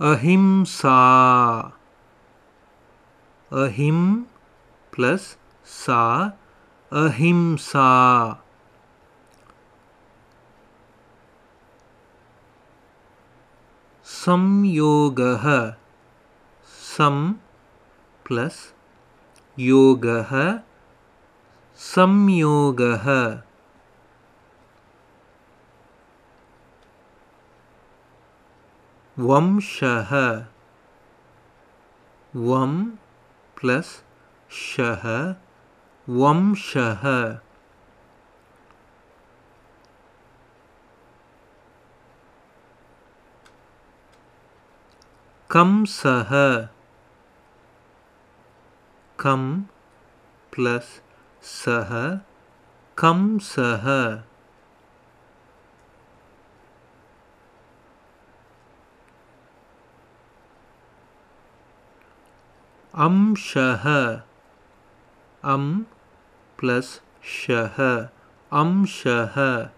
ahimsa. Ahim plus sa. Ahimsa. Samyogah. Sam plus yogah. Samyogah. Vamshaha. Vam plus shaha. Vamshaha. Kamsaha. Kam plus saha. Kamsaha. amshah am plus shaha. Am Shahar.